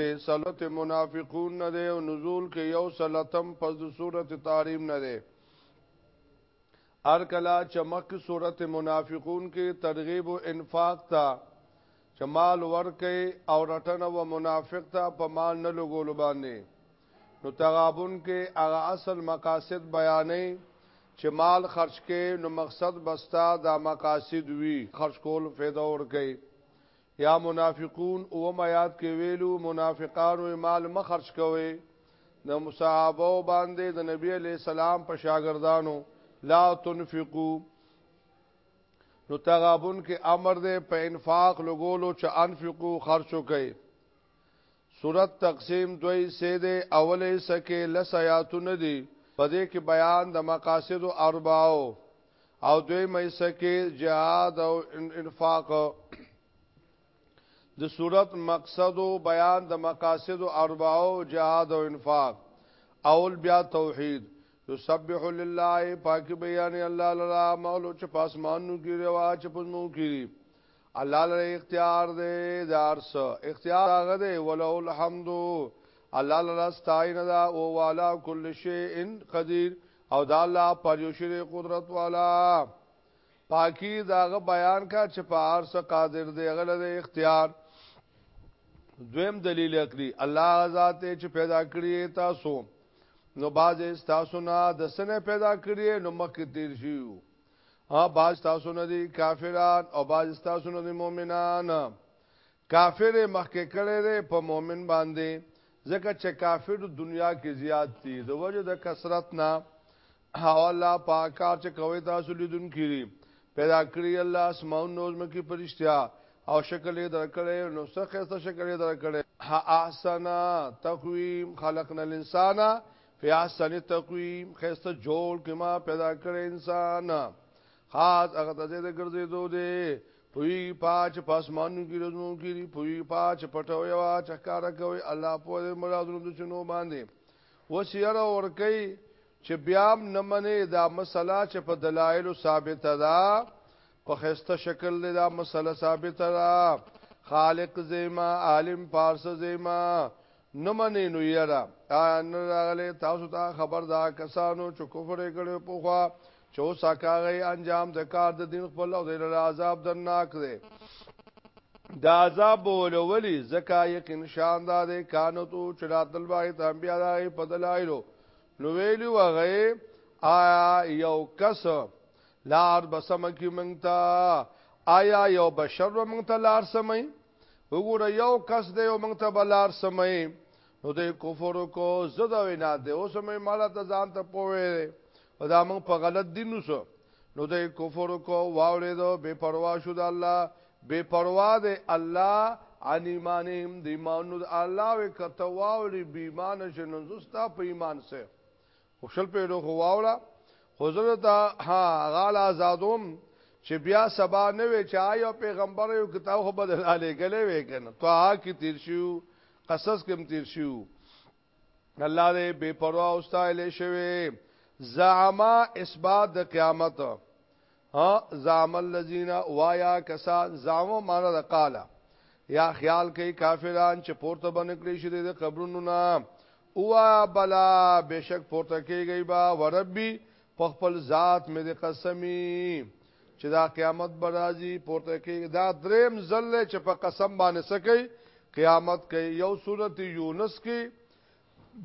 صلت منافقون نه دی او نزول کې یو صلتم پس د صورت تحریم نه دی ارکلا چمک صورت منافقون کې ترغیب او انفاق تا چمال ورکه او رټنه و منافق تا په مال نه لګول باندې نو تغابن کې هغه اصل مقاصد بیانې چې مال خرج کې نو مقصد بستا دا مقاصد وی خرج کول فایده ور کوي یا منافقون اووم آیات کې ویلو منافقانو مال مخرج کوي د مصاحبه باندې د نبی علی السلام په شاګردانو لا تنفقو نو تغابن کې امر ده په انفاق لګولو چې انفقو خرچو کوي سورت تقسیم دوه حصې دی، اوله حصه کې لس ایاتونه دي، په دې کې بیان د مقاصدو اربعو او دویمه حصه کې جهاد او انفاق. د سورت مقصد او بیان د مقاصدو اربعو جهاد او انفاق اول بیا توحید یسبح لله پاک بیان الله لرا مولو چې پاسمانو کې روا چې پزمو کې الله لره اختیار دی دارس اختیار هغه دی ولو الحمد الله لره ستاین دا او والا کل شیء قدیر او دا الله پر یو شی قدرت والا پاکی داغه بیان کا چې په ارس قادر دی غله دی اختیار دویم دلیل عقلی الله ذات چې پیدا کړی تاسو نو باز تاسو نه د سنه پیدا کړی نو مخکې تیر شیو او باز تاسو نه دي کافران او باز تاسو نه دي مؤمنان کافر مخکې کړي دي په مؤمن باندې ځکه چې کافر دنیا کې زیات دي د وجه د کثرت نه او الله پاک کار چې کوي تاسو لیدون کړي پیدا کړی الله اسماون نوز مکی پرشتیا او شکل یې درکړې نو څه خسته شکل یې درکړې ها احسنا تقویم خلقنا الانسان فی احسن تقویم خسته جوړ کما پیدا کړ انسان خاص هغه ته دې ګرځې دو دې پوی پاچ پاسمانو کې رزمو کې دی پوی پاچ پټو یو چکار کوي الله په دې مرادونو د چنو باندې وسیر اور کوي چې بیا نه منې دا مسله چې په دلایل ثابت ده په خسته شکل دې دا مسله ثابت ده خالق زیما عالم پارس زیما نه منې نو یاره آیا نه راغلی تاسو ته خبر دا کسانو چې کفر یې کړی په خوا چې اوس هغه انجام د کار د دین خپل او د عذاب درناک دی د عذاب بولولي زکا یقین شان دا دی کانو تو چې راتل باغی ته بیا دا په دلایلو نو ویلی وغه آیا یو کس لار بسم کی منتا آیا یو بشر منتا لار سمای وګوره یو کس دی او موږ ته بلار سمې نو د کفر کو زده وینا دی اوس مې مړه ته ځان ته پوي او دا موږ په غلط دین وسو نو د کفر کو واورې دو بے پروا شو د الله بے پروا دی الله ان ایمانهم دی ایمانو الله وکته واوري بی ایمان شنو زستا په ایمان سه خو شل پیډو خو واوړه خو زه ته ها غال آزادوم چې بیا سبا نه وي چې آیا پیغمبر یو کتاب خو بدل علی غلې وې کنه تو آ کی تیر شو قصص کم تیر شو الله دې بے پروا او استایل شوی زعما اثبات د قیامت ها زعم الذین وایا کسان زعما معنا د قالا یا خیال کوي کافران چې پورته باندې کړی شي د قبرونو نه ووایا بلا بشک پورته کیږي با وربي په خپل ذات مې د قسمی چې دا قیامت برازي پورته کیږي دا دریم ځل چې په قسم باندې سکی قیامت کوي یو سورته یونس کې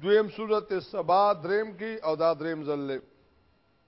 دویم سورته سبا دریم کې او دا دریم ځل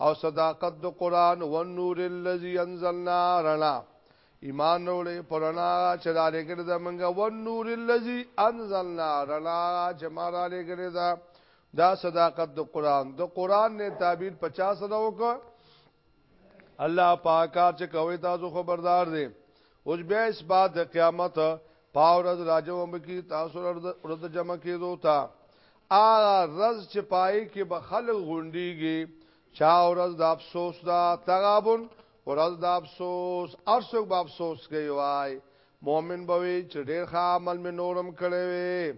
او صداقت د قران و نور الذي انزلنا رنا ایمان وروړي پرانا چې را لګل دا منګه و نور الذي انزلنا رنا چې ما را لګل دا دا صداقت د قران د قران نه تعبیر 50 سره وک الله پاکا چې کوي تاسو خبردار دي اوس بیا اس بعد قیامت پاورز راجو مکی تاسو رد جمع کېدو تا ا رز چې پای کې به خلک غونډيږي چا ورځ د افسوس دا تغابن ورځ د افسوس ارسوک به افسوس کوي وای مؤمن به وي چې ډېر ښه عمل مې نورم کړی وي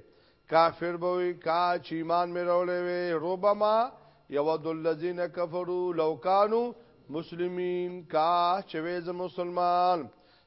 کافر به وي کا چې ایمان مې راولې وي ربما یود الذین کفروا لو کانوا مسلمین کا چې وې مسلمان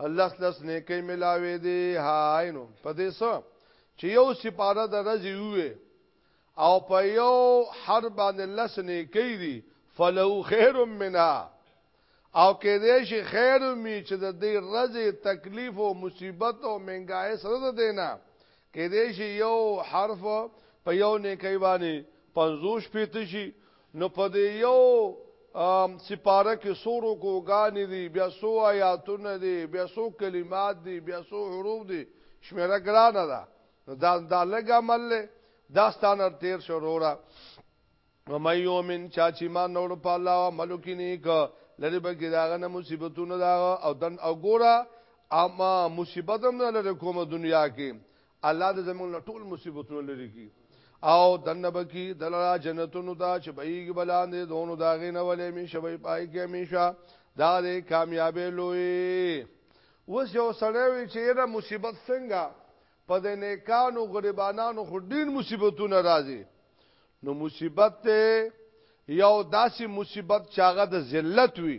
الله لس نه کوي ملاوي دي هاي نو په دې سو چې یو سپاره د رزي وي او په یو حر باندې لس نه کوي دي فلو خير منها او کې دې شي خیر می چې د دې رزي تکلیف او مصیبت او منګای سره دینا کې دې شي یو حرف په یو نه کوي باندې 50 پیته شي نو په دې یو سپاره کې څو رکوګانې دي بیا څو آیاتونه دي بیا څو کلمات دي بیا څو حروف دي شمیره ګرانه ده نو دا دا لګ عمل له دا ستانر تیر شروره و مې یومن چا چې ما نور په الله او ملکی نیک لری به کې داغه نه مصیبتونه دا او دن او ګوره اما مصیبت هم نه لري کومه دنیا کې الله د زمون له ټول مصیبتونو لري کی او دنه بکی دلرا جنتونو ته چې بهیږي بلاندې دونو داغې نه ولې می شوی پای کې همیشه دا دې کامیابې لوی وس یو سړی وی چې دا مصیبت څنګه په دې نیکانو غریبانو خو ډیر مصیبتونه راځي نو مصیبت ته یو داسې مصیبت چاغه د ذلت وی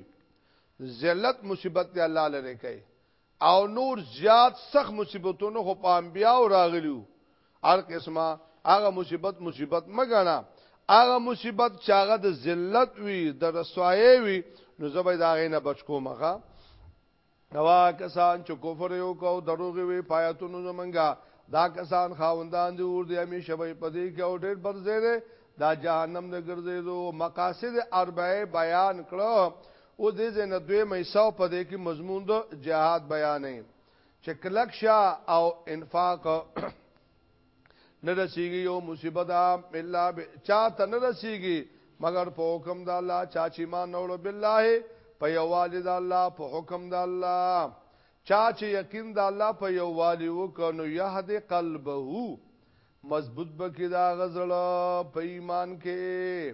ذلت مصیبت ته الله لره کوي او نور زیات سخت مصیبتونه خو په انبیاو راغلی وو، هر قسمه هغه مصیبت مصیبت مه ګڼه، هغه مصیبت چې هغه د ذلت وي، د رسوایۍ وي، نو زه به یې د هغې نه بچ کوم، ښه! او هغه کسان چې کفر یې وکړ او دروغ یې وویل په ایتونو زمونږ، دا کسان خاوندان د اور دي، همېشه به یې په دې کې او ډېر بد ځای دی دا جهنم د ګرځېدو. مقاصد اربعه بیان کړه، اوس دې ځای نه دویمه حصه او په دې کې مضمون د جهاد بیانوي چې کلک شه او انفاق نه رسیږي یو مصیبت الا چا ته نه رسیږي مگر په حکم د الله چا چې ما نوړو بالله په یوالد الله په حکم د الله چا چې یقین د الله په یووالي وکړو یهد قلبه مضبوط بکی دا غزل په ایمان کې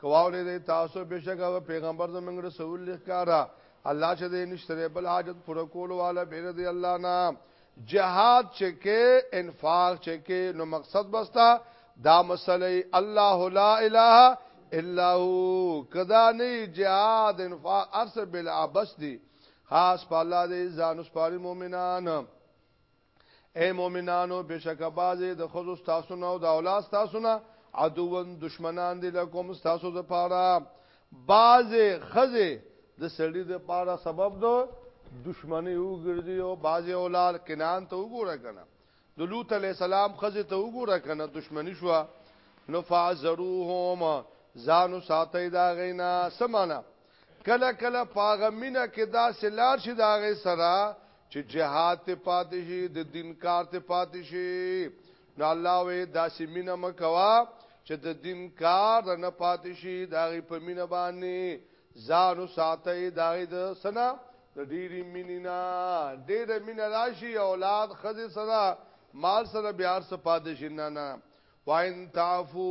کواولې دې تاسو بشکه او پیغمبر زمنګ رسول لکارا الله چې دې نشته بل حاجت پر کول والا بیر دې الله نه جهاد چې کې انفاق چې کې نو مقصد بستا دا مسلې الله لا اله الا هو کدا نه جهاد انفاق ارس بل عبس دي خاص په الله دې ځان سپاري مؤمنان اے مؤمنانو بشک بازه د خزو تاسو نه او د اولاد تاسو نه عدوون دشمنان دي لکم تاسو د پاره بازه خزه د سړي د پاره سبب دو دشمنی وګرځي او بازه اولاد کنان ته وګوره کنه د لوط علی السلام خزه ته وګوره کنه دشمنی شو نو فازروهم زانو ساتي دا غینا سمانا کله کله پاغه مینا کې دا سلار شي دا غي سرا چې جهاد ته پاتې شي د دین کار ته پاتې شي نو الله وې دا سیمینه مکوا چې د دین کار نه پاتې شي دا غي په مینا باندې زانو ساتي دا غي د سنا د ډېری مینینا ډېر مینا راشي اولاد خزه سره مال سره بیا سره پاتې شي نه نه وان تعفو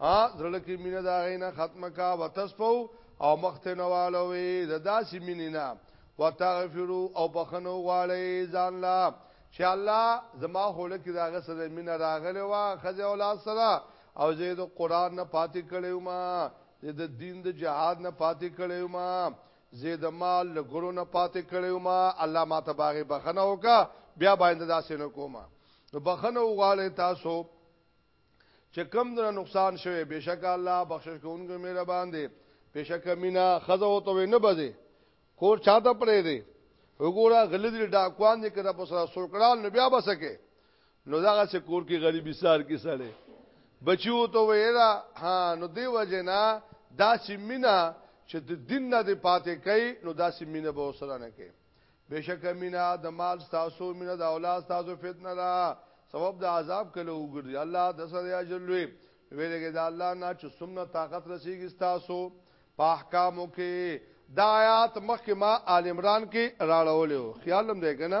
ا زړه کې مینه دا غینه ختمه کا وتصفو او مخته نوالوي د داسې مینې نه وتغفرو او بخنو غواړي ځان لا چې الله زما هوله کې داغه سره مینه راغله وا خځه اولاد سره او زه د قران نه پاتې کړیو ما زه د دین د جهاد نه پاتې کړیو ما زه د مال له ګرو نه پاتې کړیو ما الله ما ته باغې بخنه وکا بیا باندې داسې نه کومه بخنه وغواړي تاسو چې کم دنه نقصان شوه بشک الله بخشش کوونکی مهربان دی بشک مینا خزه او ته نه بځي کور چاته پرې دی وګوره غلدی ډاکوان دې کړه په سره سوکړال نو بیا بسکه نو داغه سه کور کې غریبي سار کې سړې بچیو ته ویرا ها نو دی وجنا دا سیمینا چې د دین نه دی پاتې کوي نو دا سیمینا به سره نه کوي بشک مینا د مال تاسو مینا د اولاد تاسو فتنه ده سبب د عذاب کله وګرځي الله د سره اجر لوي ویلګه د الله نه چې سمنه طاقت رسیږي تاسو په احکامو کې د آیات مخکې ما آل عمران کې راړولیو خیالم دی کنه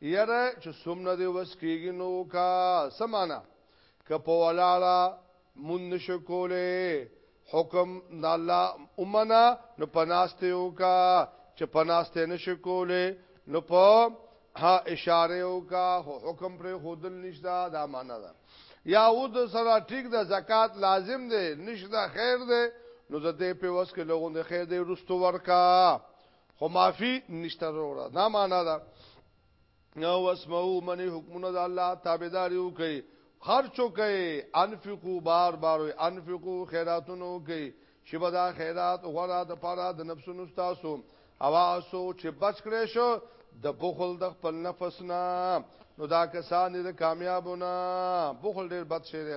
یاره چې سمنه دی وس کیږي نو کا سمانا که په ولاړه مون نشو کوله حکم د الله امنا نو پناسته یو کا چې پناسته نشو کوله نو په ها اشاره یو کا حکم پر خودل نشدا دا معنا ده یا ود سره ټیک د زکات لازم دی نشدا خیر دی نو زده په وس کې لغون د خیر دی رستو ورکا خو معافي نشته وروړه دا معنا ده نو واسمعوا من حکمونه د الله تابعداري وکي خرچ وکي انفقوا بار بار انفقوا خیراتونه وکي شبه دا خیرات غره د پاره د نفسونو تاسو اواسو چې بچ کړې شو د بخل د خپل نفس نه نو دا کسان دې کامیابونه بخل ډېر بد شي دی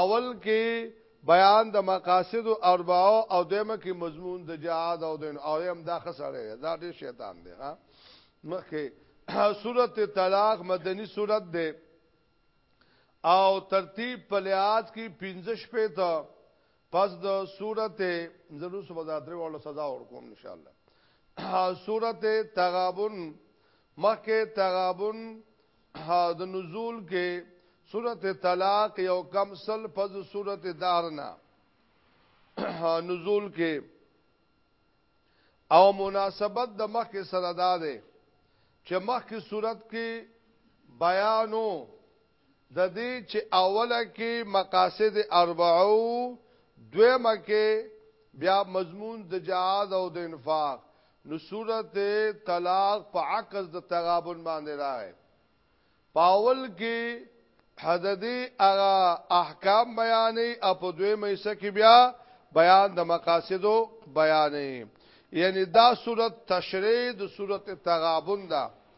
اول کې بیان د مقاصد اربعو او دیمه کې مضمون د جهاد او دین او هم دا خسره دا ډیر شیطان دی ها مخکې سورته طلاق مدنی سورته ده او ترتیب په لحاظ کې 15 شپې ته پس د سورته ضرور سبا درې وړو سزا ورکوم ان شاء الله سورته تغابن مخکې تغابن د نزول کې سورت طلاق یو کم سل پز سورت دارنا نزول کې او مناسبت د مخ کې سره داده چې مخ کې صورت کې بیانو د دې چې اوله کې مقاصد اربعو دویمه کې بیا مضمون د جهاد او د انفاق نو صورت طلاق په عکس د تغابن باندې راغی پاول کې حددي هغه احکام بیانې او په دویمه حصہ کې بیا بیان د مقاصدو بیانې یعنی دا صورت تشریح د صورت تغابن ده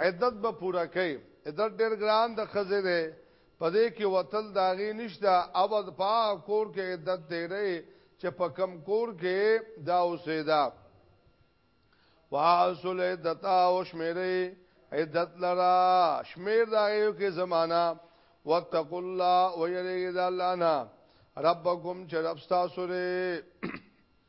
عدت به پوره کوي عدت ډیر ګران د خزه ده پدې کې وتل داغي نشته اول په کور کې عدت دی رہی چې په کم کور کې دا اوسېدا واصل عدت او شمیرې عدت لرا شمیر دا یو کې زمانہ واتقوا الله ويرجد الله ربكم چرپستا سره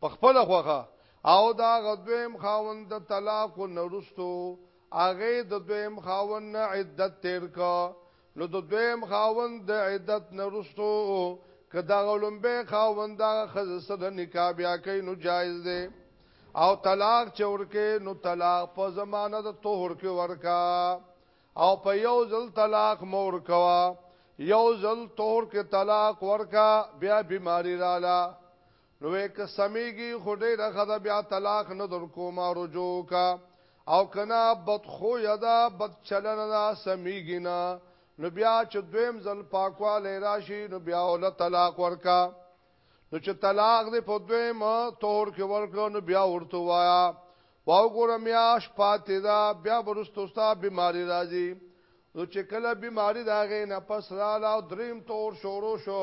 په خپل خوخه او دا غدویم خاوند د طلاق نرستو هغه د دویم خاوند نه عدت تیر کا نو د دویم خاوند د عدت نرستو کدا غلم به خاوند دا خز سره نکاح بیا کوي نو جایز دی او طلاق چور کې نو طلاق په زمانه د طهور کې ورکا او په یو ځل طلاق مور کوا یو ځل طهور کې طلاق ورکا بیا بیماری رااله نو وې که سمېږي خو ډېره ښه ده بیا طلاق نه در کوم رجوع کا او کنا بد خو یدا بد چلن دا سمیږي نه نو بیا چې دویم ځل پاکواله راشي نو بیا ول طلاق ورکا نو چې طلاق دې په دویم تور کې ورکړو نو بیا ورته وایا واو ګورم یا شپاتې دا بیا ورستوستا بیماری راځي نو چې کله بیماری داغې نه پس را لا دریم تور شورو شو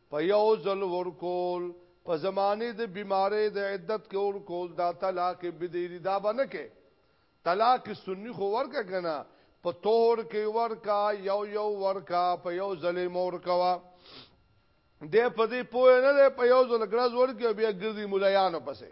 په یو ځل ورکول، په زمانه د بیمارۍ د عدت کې ورکول دا طلاق بدعي دي دا به نه کوې، طلاق سني خو ورکړه کنه، په طهر کې ورکړه یو یو ورکړه په یو ځل یې مه ورکوه. دی په دې پوه نه دی په یو ځل ګړز ورکړي او بیا ګرځي ملایانو پسې.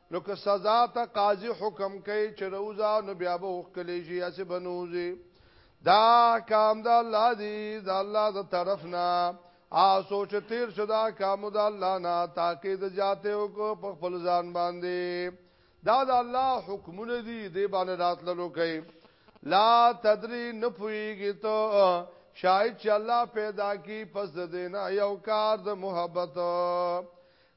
نو که سزا ته قاضي حکم کوي چې روزا نو بیا به وکړي شي اسې بنوزي دا کام د الله دی د الله د طرف نه ا سوچ تیر شدا کام د الله نه تاکي د جاته او کو په خپل ځان باندې دا د الله حکمونه دي د باندې راتللو کوي لا تدری نه پويږي ته شاید چې الله پیدا کی پس د دینه یو کار د محبت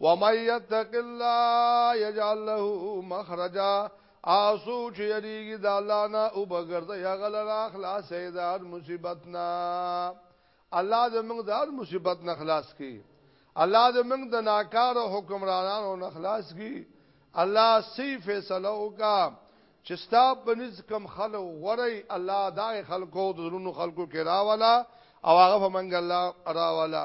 ومن يتق الله يجعل له مخرجا آسو چې یریږي د الله نه او بغرد یا غلرا خلاص ایدار مصیبت نه الله دې موږ د هر مصیبت نه خلاص کړي الله دې موږ د ناکار حکمرانانو نه خلاص کړي الله سی فیصله وکا چې ستا په نس کم خلک غوري الله دا خلکو د زرونو خلکو کې راواله او هغه په منګ الله راواله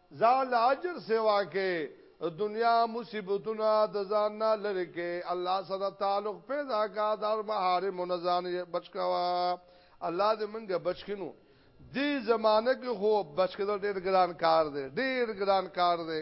ځان له اجر سوا کې د دنیا مصیبتونه د ځان نه لرې کې الله سره تعلق پیدا کا دار محارم نه ځان بچ کوا الله دې موږ بچ کینو دې زمانه کې خو بچ کېدل ډېر ګران کار دی ډېر ګران کار دی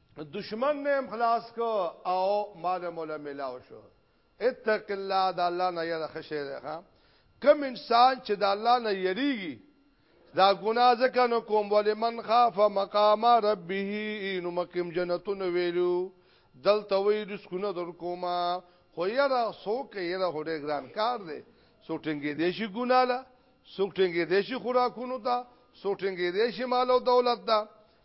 دشمن مې خلاص کو او مال مولا ملاو شو اتق الله د الله نه یره خشه ده ها کم انسان چې د الله نه یریږي دا ګنا ځکه نو کوم ولمن خاف مقام ربه نو مقیم جنتون ویلو دلته وی رزقونه در کوما خو یره سوک یره هډه ګران کار دی سوټنګې دیشي ګناله سوټنګې دیشي خوراکونو ته سوټنګې دیشي مال او دولت ته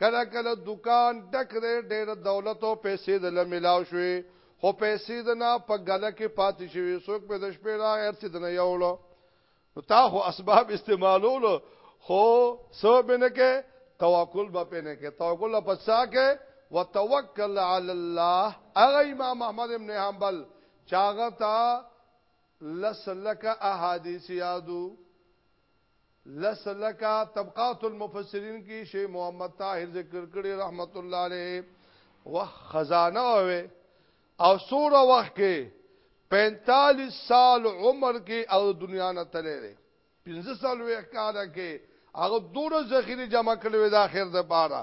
کله کله دوکان ډک دی ډېر دولت او پیسې د له ملاو شوې خو پیسې د نه په ګله کې پاتې شوې څوک به د شپې را هر څه د نه یوړو نو تا خو اسباب استعمالولو خو سو به نه کې توکل به په نه کې توکل په څا کې وتوکل علی الله اغه امام احمد ابن حنبل چاغه تا لسلک احادیث یادو لس لکه طبقات المفسرین کې شیخ محمد طاهر ذکر کړی رحمت الله علیه وه خزانه وي او سوره وخت کې 45 سال عمر کې او دنیا نه تللی دی 15 سال وې کال کې هغه دوره ذخیره جمع کړې وې د اخر د پاره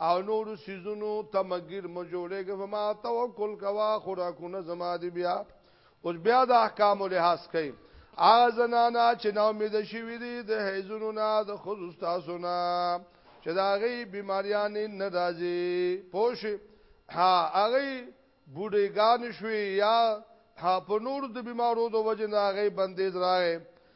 او نور سيزونو ته مګر مو جوړېږي په ما توکل کوا خوراکونه زما دی بیا اوس بیا د احکام لحاظ کوي ازنانا چې نو امید شوی دی د هیزونو نه د خود تاسو نه چې دا غي بیماریان نه راځي پوش ها هغه بوډېګان شوي یا ها په نور د بیمارو د وجه نه هغه بندیز راغی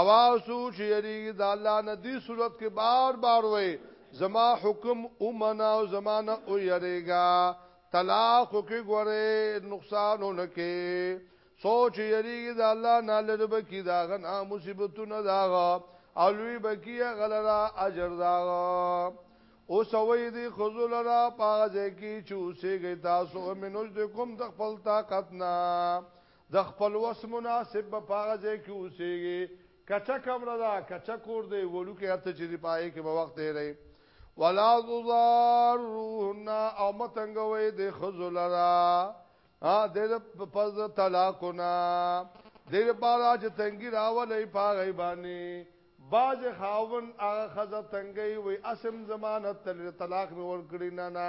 اواسو چې یریږي د الله نه دی صورت کې بار بار وای زما حکم اومنا او زمانه او یریګا طلاق کې ګوره نقصان نه کې سوچ یریږي د الله نه لرب کې دا غنا مصیبتونه داغه او لوی بکیه غلرا اجر داغه او سوي دي خذل را پاځه کی چوسيږي تاسو منوج د کوم د خپل طاقت نه د خپل وس مناسب به په هغه ځای کې اوسېږې، کچه کمره ده، کچه کور دی، وړوکی هر څه چې دي په هغې کې به وخت تېروې. ولا تضاروهن او مه تنګوئ دې ښځو لره دې پس د طلاقو نه دې لپاره چې تنګي راولئ په هغې باندې باز خاون هغه خزه تنګي وي اسم زمانت تل طلاق مې ورکړي نه نه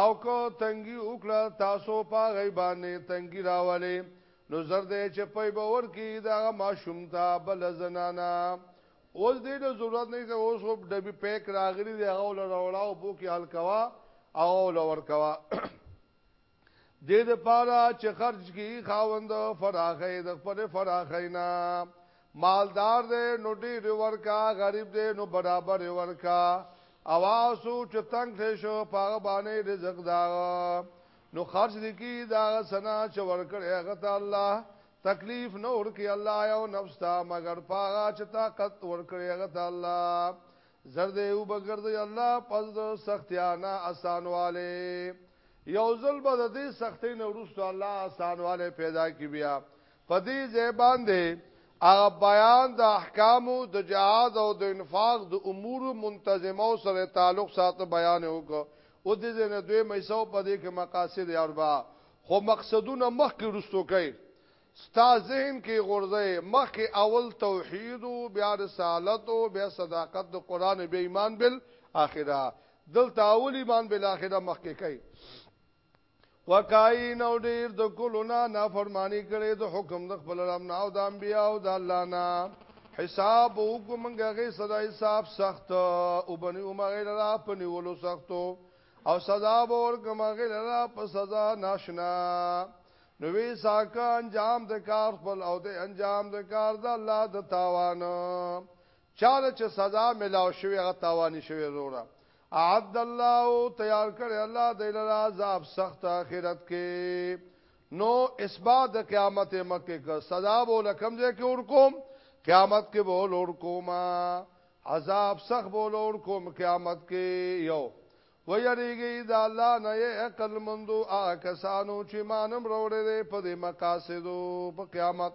او که تنګي وکړه تاسو په هغوی باندې تنګي راولې نو زر دی چې پی به ورکړي د هغه ماشوم ته بله زنانه اوس دې له ضرورت نه څه اوس خو ډبي پیک راغلي دی هغه ول راوړه او بو کې حل کوا او ول ور کوا دې د پاره چې خرج کی خاوند فراخې د خپل فراخینا مالدار دی نو ډیر ورکا غریب دی نو برابر ورکا او آسو چې تنگ کړی شو پاغه باندې رزق دا نو خرج لکی دا سنا چې ورکړی هغه ته الله تکلیف نه ورکی الله یو نفس تا مگر پاغه چې طاقت ورکړی هغه ته الله زرد یو بغرد الله پس سختیانا اسانواله یو ځل به د دې سختې نه ورسته الله اسانواله پیدا کی بیا په دې ځای باندې هغه بیان د احکامو د جهاد او د انفاق د امور منتظمه سره تعلق ساتو بیان وکړو او د زنه دوی مېسو په دې کې مقاصد اربع خو مقصدونه مخ کې رستو کوي ستا ذهن کې غورځي مخ کې اول توحید او بیا رسالت او بیا صداقت د قران به ایمان بل اخره دلته اول ایمان بل اخره مخ کې کوي وکاین او ډیر د کولونا نافرمانی کړي د حکم د خپل رب نه او د انبیا او د الله نه حساب وکم غږی صدا حساب سخت او بنی عمر را پنی ولو سختو او سزا به ورکم غیر را په سزا ناشنا نوې ساکه انجام د کار خپل او د انجام د کار د الله د تاوان چاله چې سزا ملاو شوی هغه تاوانی شوی زوره اعد الله تیار کړی الله د لرا عذاب سخت اخرت کې نو اسباد د قیامت مکه ک سزا بو لکم ځای کې ور کوم قیامت کې بو لور کوم عذاب سخت بو لور کوم قیامت کې یو ویریږي د الله نه عقل مندو آ کسانو چې مانم وروړې په دې مقاصدو په قیامت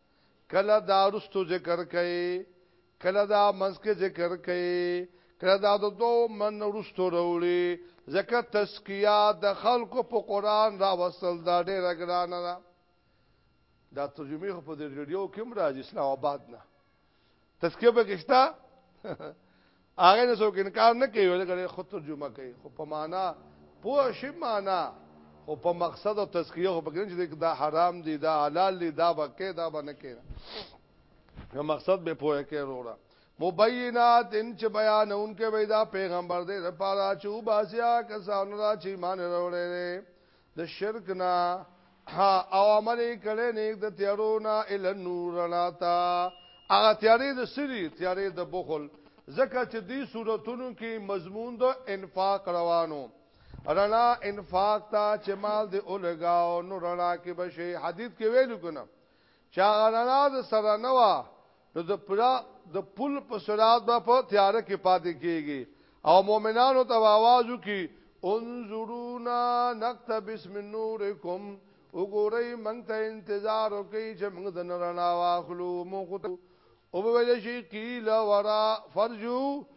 کله دا رستو ذکر کئي کله دا منځ کې ذکر کئي کله دا د دوه من رستو راوړي ځکه تزکیه د خلکو په قران را وصل دا ډیره ګرانه ده دا ترجمه خو په دې ریډیو کې هم راځي اسلام آباد نه تزکیه په کې شته هغه نه څوک انکار نه کوي ولکه خود ترجمه کوي خو په معنا پوه شي معنا خو په مقصد او تزکیه خو پکې چې دا حرام دي دا حلال دي دا بکې دا باندې کوي نو مقصد به پوهه کې وروړه مبینات ان چې بیان اونکه وې دا پیغمبر دې لپاره چې وباسیا کسان را چې ایمان وروړي د شرک نه او عمل کړي نیک د تیارو نه ال نور رڼا تا هغه تیارې د سری تیارې د بخل ځکه چې دې صورتونو کې مضمون د انفاق روانو رڼا انفاق تا چې مال دې اولګاو نو رڼا کې بشي حدیث کې ویلو کنه چا رڼا د سره نوا نو د پرا د پل په سرات به په تیار کې پاتې کیږي او مؤمنانو ته आवाज وکي انظرونا نقتبس من نورکم وګورئ مونږ ته انتظار وکي چې مونږ د نرنا واخلو مونږ ته او ویل شي قیل ورا فرجو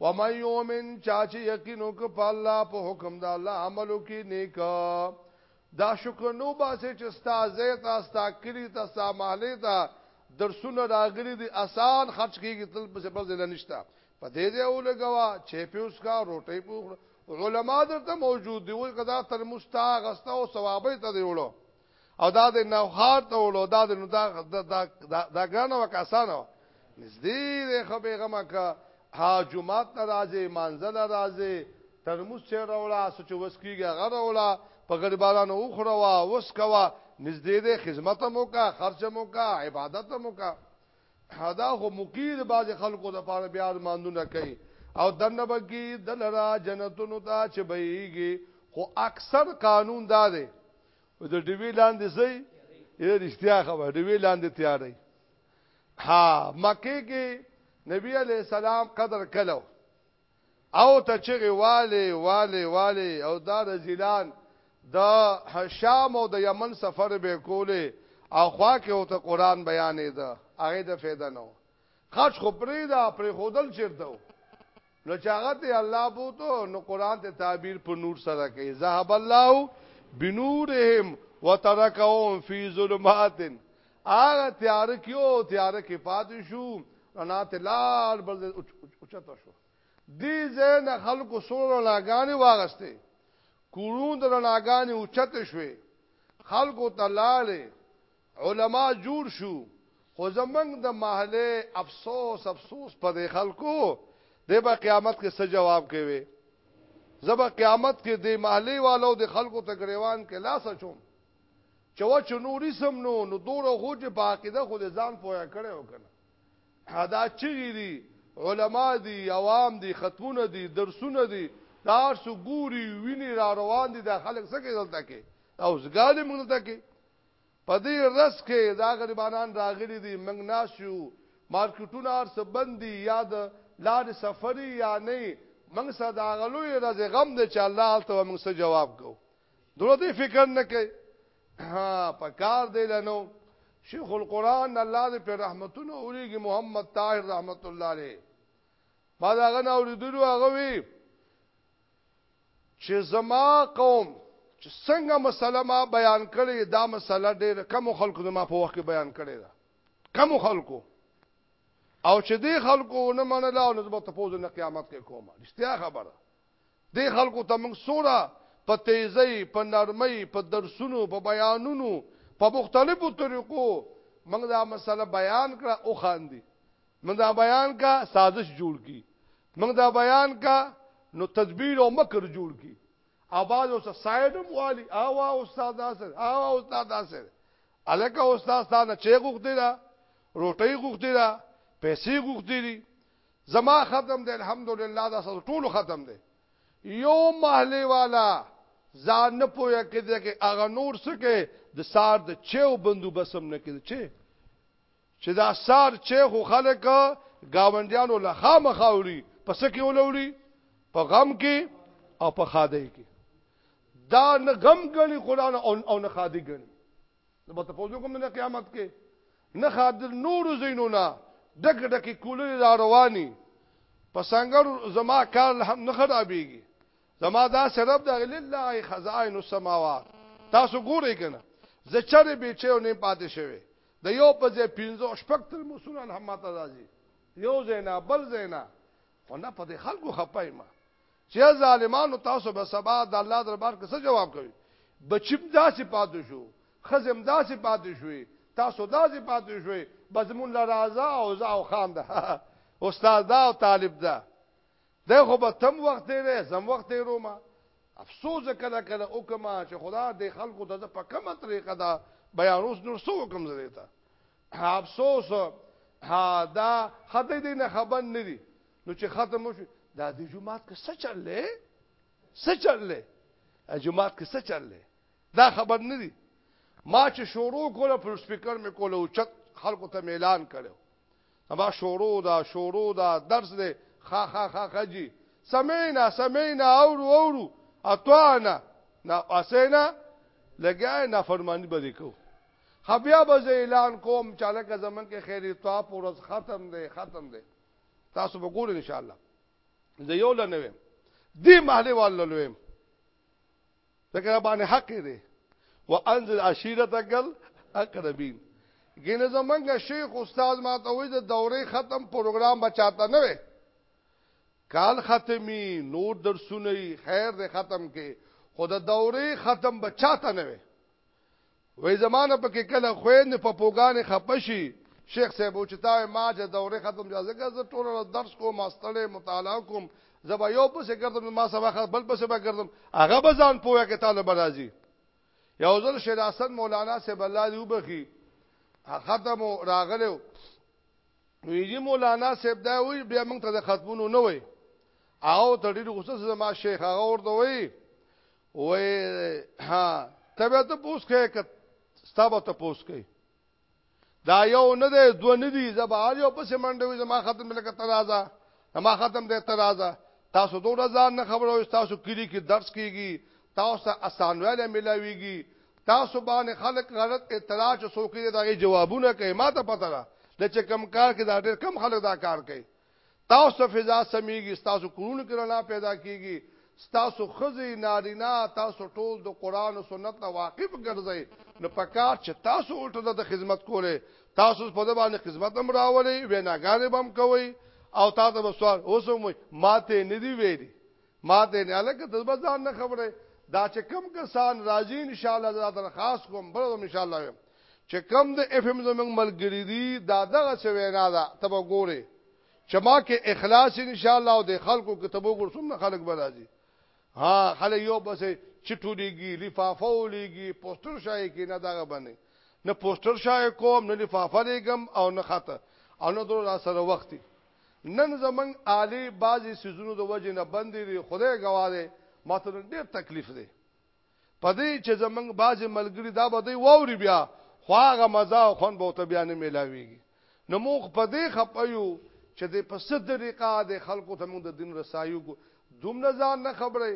ومن یومن چاچ یقینو ک په الله په حکم د الله عملو کې نیک دا شکر نو باسه چې ستا زیت استا کلی ته ستا محله ته درسونه راغلي دي آسان خرج کیږي تل په سبب زله نشتا په دې دې اولګوا چې پیوس کا روټي پوخ علما درته موجود دی وای کدا تر مستا غستا او ثوابې ته دی وړو او دا د نوخار ته ولو دا د نو دا دا دا ګرانه وک اسانه نږدې دی خو به غما کا ها جمعات ته راځي منزل راځي ترموز چې راولا سچ وسکیږي غره راولا په غریبانو اوخره وا وس کوا نږدې دی خدمت مو کا خرچ مو کا عبادت مو کا حدا خو مقید باز خلکو د پاره بیا ماندونه کوي او دنه بګي دلرا جنتونو ته چې بهيږي خو اکثر قانون دا دی او د ډیوی لاندې زی یې رښتیا خبره ډیوی لاندې تیارې ها مکه کې نبی علی السلام قدر کلو او ته چغه والي والي والي او دا رزلان د شام او د یمن سفر به کوله او خوا کې او ته قران بیانې ده هغه د فایده نه خرچ خو پرې دا پرې خودل چیرته و نو چاغه ته الله بوته نو قران ته تعبیر په نور سره کوي ذهب الله بنورهم وترکهم فی ظلمات هغه تیار کیو تیار کې پاتې شو رڼا ته لار بل اوچته شو دی زین خلکو سره لاګانې واغسته کورون د لاګانې اوچته شوې خلکو ته لاړې علماء جوړ شو خو زمونږ د محلې افسوس افسوس په دې خلکو دی به قیامت کې څه جواب کوي زه به قیامت کې د محلې والو د خلکو ته ګریوان کې لاس اچوم چې و چې نوري سم نو نو دوره خو چې په عقیده خو ځان پوهه کړي او کنه دا چیږي دي علما دي عوام دي خطونه دي درسونه دي دا څو ګوري ویني را روان دي د خلک څخه دلته کې او زګاله مونږ دلته کې په دې رس کې دا غریبانان راغلي دي موږ ناست یو مارکیټونه هر څه بند دي یا د لارې سفر یې یا نه موږ سره د هغه لوی ورځې غم دی چې الله هلته به موږ څه جواب کوو دومره دې فکر نه کوي په کار دی لنو شیخ القرآن الله دې په رحمتونو اورېږي محمد طاهر رحمت الله علیه ما دا غنه اوریدلو هغه وی چه زما قوم چه څنګه مسله ما بیان کړی دا مسله ډیر کم خلکو زما په وخت کې بیان کړی دا کم خلکو او چې دی خلکو نه منله او نسبت تاسو نه قیامت کې کومه رښتیا خبره دی خلکو ته موږ سوره په تیزی په نرمۍ په درسونو په بیانونو په مختلفو طریقو موږ دا مسله بیان کړه او خاندي موږ دا بیان کا سازش جوړ کی موږ دا بیان کا نو تدبیر او مکر جوړ کی اواز اوس سایډ والی اوا استاد ناصر اوا استاد ناصر الکه استاد تا نه چه غوښتي دا روټي غوښتي دا پیسې غوښتي دي زما ختم دی الحمدلله دا ټول ختم دی یو محله والا ځان نه پوهه کېده کې اغه نور سکه د سار د چو بندوبسم نه کېده چې چې دا سار چې خو خلک گاونډیانو له خامخا وړي پس کې ولوري په غم کې او په خاده کې دا نه غم غني قران او نه خاده غني نو په تاسو کوم نه قیامت کې نه خاده نور زینو نه ډک ډک کولې را رواني پسنګر زما کار هم نه خرابېږي زما دا سبب د لله خزائن السماوات تاسو ګورئ کنه زچره بیچو نه پاتې شوی د یو په ځای پنځو شپږ تل مسولان هم ماته راځي یو زینا بل زینا خو نه په دې خلکو خپای ما چې ظالمانو تاسو به سبا د الله دربار کې څه جواب کوي بچیم داسې پاتې شو خزم داسې پاتې شوې تاسو داسې پاتې شوې بزمون لرازا او زا او خان ده استاد دا او طالب ده دا خو به تم وخت دی زم وخت دی روما افسوس کله کله او کما چې خدا د خلکو د په کومه طریقه دا بیان اوس نور سو کوم زری ته افسوس ها دا خدای دې نه خبر نه دي نو چې ختم شو دا د جمعات کې څه چللې څه چللې جمعات کې څه چللې دا خبر نه دي ما چې شروع کوله پر سپیکر مې کوله او چت خلکو ته اعلان کړو ابا شورو دا شورو دا درس دې خا خا خا خجی سمینا سمینا اورو اورو اتوانا نا اسینا لګیا نه فرمانی به کو خبیا به اعلان کوم چاله که زمون کې خیری تو پورز ختم دی ختم دی تاسو به ګور ان شاء الله زه یو لنوم دی محله والو لوم ذکر باندې حق دی وانزل عشیرتک الاقربین ګینه زمنګ شیخ استاد ما ته وې د دورې ختم پروګرام بچاته نه وې کال ختمي نور درسونه خیر دې ختم کې خود دورې ختم بچاته نه وې وای زمانه پکې کله خويند په پوګانې خپشي شیخ صاحب چې تا ما چې دوره ختم جازه ګرځ ټول درس کو ماستړې مطالعه کوم زبا یو پسې ګرځم ما سبا خل بل پسې به ګرځم هغه به ځان پوهه کې طالب راځي یو ځل شیر حسن مولانا صاحب الله دی وبخي ختم راغلو ویجی مولانا صاحب دا وی بیا موږ ته ختمونو نه وای او تړي غوسه زما شیخ هغه ورته وی وې ها ته به ته پوس کې ک ستابه ته پوس کې دا یو نه دی دو نه دی زبا یو پس منډه وي زما ختم لکه ترازا زما ختم دی ترازا تاسو دوه ځان نه خبرو تاسو کلی کې درس کیږي تاسو اسانواله ملاويږي تاسو باندې خلک غلط اعتراض څوکې دغه جوابونه کوي ما ته پته ده چې کم کار کې دا ډېر کم خلک دا کار کوي تاسو فضا سميږي تاسو کورونه کې رڼا پیدا کیږي تاسو خزي نارینه تاسو ټول د قران او سنت نه واقف ګرځئ نو پکار چې تاسو الټه د خدمت کوله تاسو په دې باندې خدمت هم راوړي ویناګانې بم کوي او تاسو به سوال اوسم ماته نه دی ویلي ما ته نه الګ د ځان نه خبره دا چې کم کسان راځي ان شاء الله زړه درخواست کوم بل ان شاء الله چې کم د اف ام زمنګ ملګری دي دا دغه څه وینا ده تب ګوره چې ما کې اخلاص ان شاء الله او د خلکو کتابو ګور سم خلک به راځي ها خله یو بس چټو دیږي لفافه ولېږي پوسټر شای کې نه دغه باندې نه پوسټر شای کوم نه لفافه لېږم او نه خاطر او نه درو سره وختي نن زمنګ آلی بازی سیزونو د وجه نه بندې دی خدای گواه دی ما ته ډیر تکلیف دی پدې چې زمنګ بازی ملګری دا به دی ووري بیا خو هغه مزه او خون به ته بیا نه ملاويږي نو موږ پدې خپایو چې د پس طریقه د خلکو ته موږ د دین رسایو کو دوم نه ځان نه خبره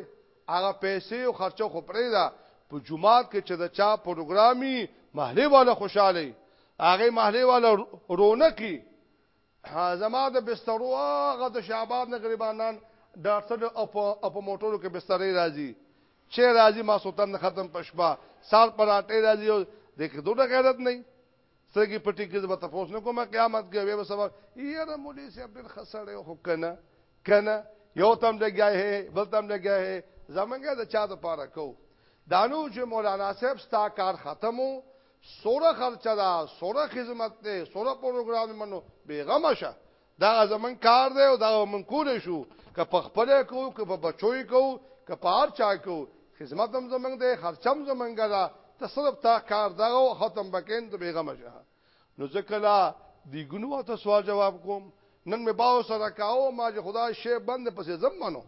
هغه پیسې او خرچه خو پرې دا په جمعات کې چې د چا پروګرامي محلي والا خوشاله هغه محلي والا رونقي زما د بسترو هغه د شعباد نه غریبانان ډاکټر او په او په موټرو کې بسترې راځي چې راځي ما سوتن ختم پښپا سال پراټې راځي او د کدو د غیرت نه سترګې پټې کې زما تاسو نه کومه قیامت کې وې سبب یره مولي صاحب ډېر خسړې خو کنه کنه یو تم لګیا هي بل تم لګیا هي زمونږه د چا د پاره کو دانو چې مولانا صاحب ستا کار ختمو سوره خرچه ده سوره خدمت ده سوره پروګرام منو بیغمه شه دا زمون کار دی او دا مون کول شو که په خپل کو که په بچوي کو که په هر چا کو خدمت هم زمونږ دی خرچم زمونږ ده ته صرف تا کار دغه ختم بکین ته بیغمه شه نو ځکه لا دی ګنو ته سوال جواب کوم نن مې باو سره کاو ما چې خدا شی بند پسې زم منو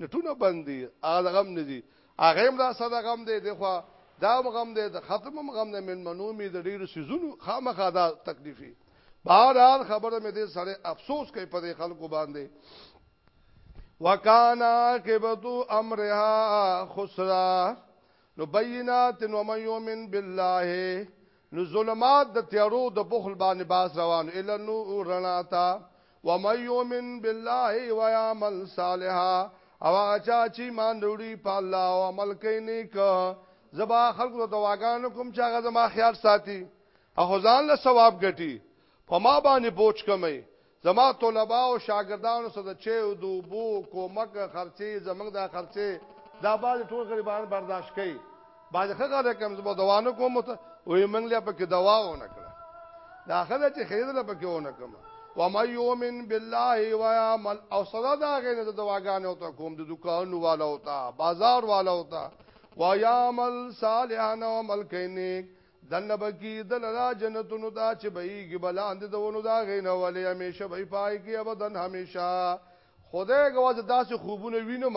نټونه بند دي هغه د غم نه دي هغه هم را سره غم دی دی خو دا هم غم دی د ختم هم غم دی من منو می د ډیرو سيزونو خامخا دا تکلیفي بهرحال خبره مې دې سره افسوس کوي په دې خلکو باندې وکانا کبتو امرها خسرا نو بینات و من یومن بالله نو ظلمات د تیارو د بخل باندې باز روان الا نور رناتا ومن یؤمن بالله ويعمل صالحا او هغه چا چې مان وروړي په الله او عمل کوي نیک زبا خلق ته دواګانو کوم چې هغه زما خیال ساتي او ځان له ثواب ګټي په ما باندې بوج کمي زما طلبه او شاګردانو سره چې او دوبو کومک خرچي زمنګ دا خرچي دا باز ټول غریبان برداشت کوي باز خګه د کم زبو دوانو کوم ته وې موږ له پکې دوا و نه کړه دا خدای چې خیر له پکې و نه کوم و ما یومن بالله و یعمل او صدا دا غې نه دواګانې او ته کوم د دکان والا او ته بازار والا او ته و یعمل صالحا و عمل کینې دنه بکی دل را جنتونو دا چې بهږي بلاند دونو دا غې نه ولې همیشه به پای کې ابدن همیشه خدای غواز داسې خوبونه وینم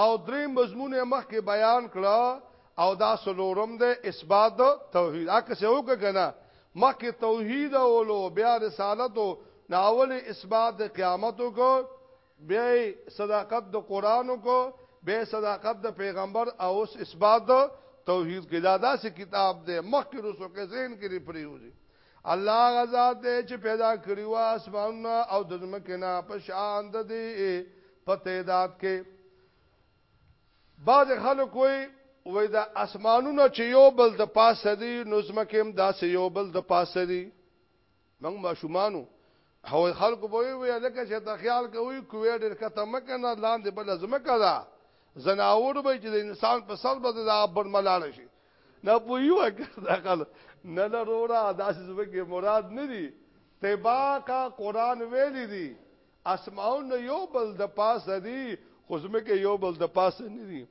او درې مضمون یې مخکې بیان کړه او دا سلورم دی اثبات توحید اکه څه وکړه کنه مخکې توحید اولو بیا رسالت او ناول اثبات قیامت کو بیا صداقت د قران کو بیا صداقت د پیغمبر او اوس اثبات توحید کې دا داسې کتاب دی مخکې رسو کې زین کې لري پریوزي الله غزاد دې چې پیدا کړی و اسمانونه او د زمکه نه په شان د دې په تعداد کې بعض خلک وي وای دا اسمانونه چې یو بل د پاسه دي نو زمکه هم داسې یو بل د پاسه دي موږ ماشومانو هو خلکو به وي لکه چې ته خیال کوي کوې ډېر کته مکه نه لاندې بل زمکه ده زناور به چې د انسان په سر به دا بر ملال شي نه پوي وکړه خل نه لرورا داسې زمکه مراد نه دي تباکا قران ویلي دي اسمانونه یو بل د پاسه دي خو زمکه یو بل د پاسه نه دي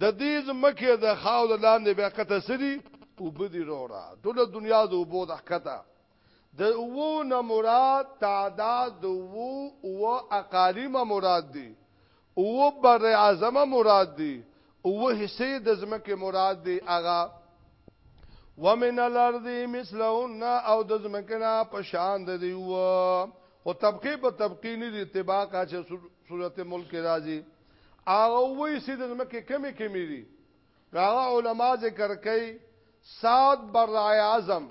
د دې زمکه د خاور لاندې بیا کته سری او بدی رورا ټول دنیا د وبو د حقته د وو نه مراد تعداد د وو او اقالیم مراد دي اووه بر اعظمه مراد دي اووه حصې د ځمکې مراد دي هغه ومن الارض مثلهن او د ځمکې نه په شان د دی و او طبقه په طبقه نه دي طبقه چې صورت ملک راځي هغه وې سي د ځمکې کمی کمی دي هغه علما ذکر کوي سات بر اعظم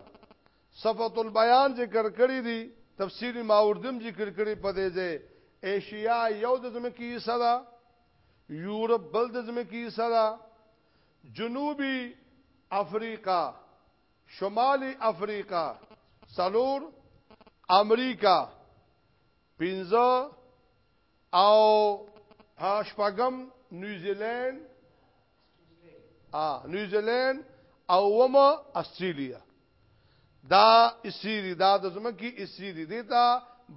صفت البیان ذکر کړی دی تفسیر ماوردم ذکر کړی په دې ځای ایشیا یو د زمکی حصہ ده یورپ بل د زمکی حصہ ده جنوبی افریقا شمالی افریقا سلور امریکا پینزه او هاشپاګم نیوزیلند ا نیوزیلند او وم استرالیا دا اسیری دا د زمکی اسیری دیتا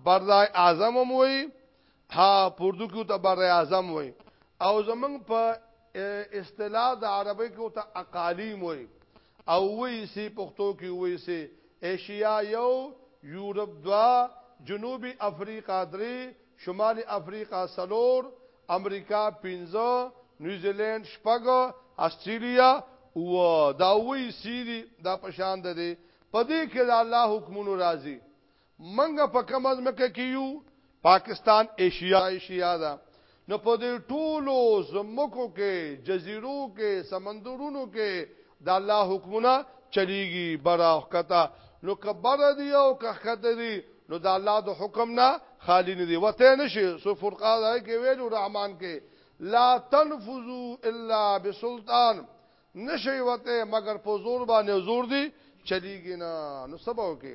برای اعظم هم وای ها پردو کې ته برای اعظم وای او زمنګ په اصطلاح د عربی کې ته اقالیم وای او وای سی پښتو کې وای سی ایشیا یو یورپ دوا جنوبی افریقا درې شمالي افریقا سلور امریکا 15 نیوزیلند شپږ استرالیا او دا وی سیری دا پشان ده دی په دې کې د الله حکمونو راځي منګه په کوم ځمکه کې یو پاکستان ایشیا ایشیا ده نو په دې ټولو زمکو کې جزیرو کې سمندرونو کې د الله حکمونه چلیږي بره او ښکته نو که بره دی او که ښکته دی نو د الله د حکم نه خالی نه دی وته نشي سو فرقان راي کې ویلو رحمان کې لا تنفذو الا بسلطان نشي وته مگر په زور باندې زور دی چلیږي نه نو سبا وکي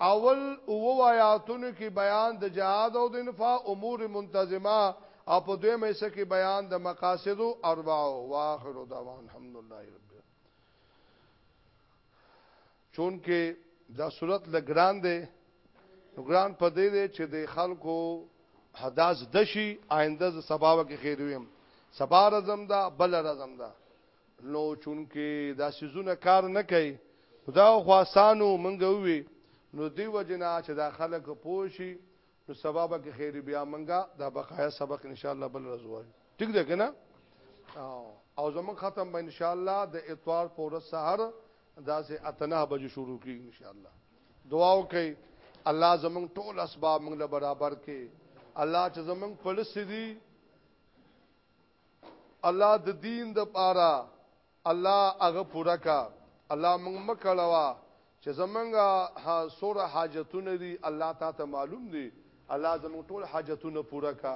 اول اوو آیاتونو کې بیان د جهاد او د انفاء امور منتظمه او په دویمه حصه کې بیان د مقاصد اربعو واخر دعوان الحمدلله رب چون کې دا صورت لګران دی نو ګران په دې دی چې د خلکو حداث دشي آینده ز سباوه کې خیر ویم سبا رزم دا بل رزم دا نو چونکه دا سيزونه کار نه کوي دا خو آسانو منګه وي نو دی وجنا چې دا خلک پوشي نو سبب کې خیر بیا منګه دا بقایا سبق ان شاء الله بل رضوای ټیک ده کنه او زمون ختم به ان شاء الله د اتوار پور سحر دا سه اتنا بجو شروع کی ان شاء الله دعا وکي الله زمون ټول اسباب موږ برابر کړي الله چې زمون پلس دي الله د دین د پاره الله هغه پوره کا الله موږ مکړوا چې زمونږه سوره حاجتونه دي الله تا ته معلوم دي الله زمونږ ټول حاجتونه پوره کا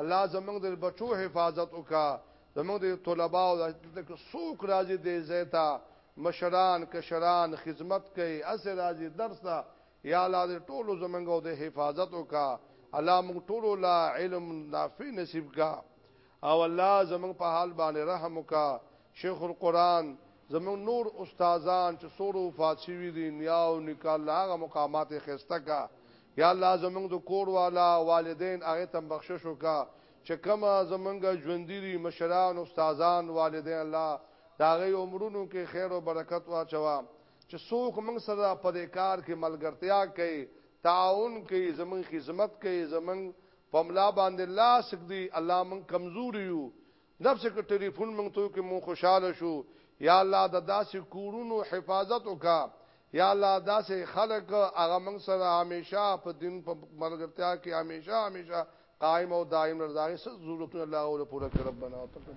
الله زمونږ د بچو حفاظت وکا زمونږ د طلباء او د سوق راځي د زیتا مشران کشران خدمت کوي اس راځي درس ته یا الله دې ټول زمنګ او دې حفاظت وکا الله موږ ټول لا علم نافع نصیب کا او الله زمنګ په حال باندې رحم وکا شیخ القرآن زمنګ نور استادان چې سورو فاصوی دي نیاو نکال لاغه مقامات خسته کا یا الله زمنګ د کور والا والدین هغه تم بخشش وکا چې کما زمنګ ژوندۍ مشران استادان والدین الله دا غي عمرونو کې خیر او برکت واچوا چې څوک موږ سره په دې کار کې ملګرتیا کوي تعاون کوي زمونږ خدمت کوي زمونږ پملا باندې الله سګدي الله موږ کمزوري یو نفس کې ټلیفون موږ ته کې مو خوشاله شو یا الله د داسې کورونو حفاظت وکا یا الله داسې خلق هغه موږ سره همیشه په دین په ملګرتیا کې همیشه همیشه قائم او دائم رضای سره ضرورتونه الله او پوره کړ ربنا تقبل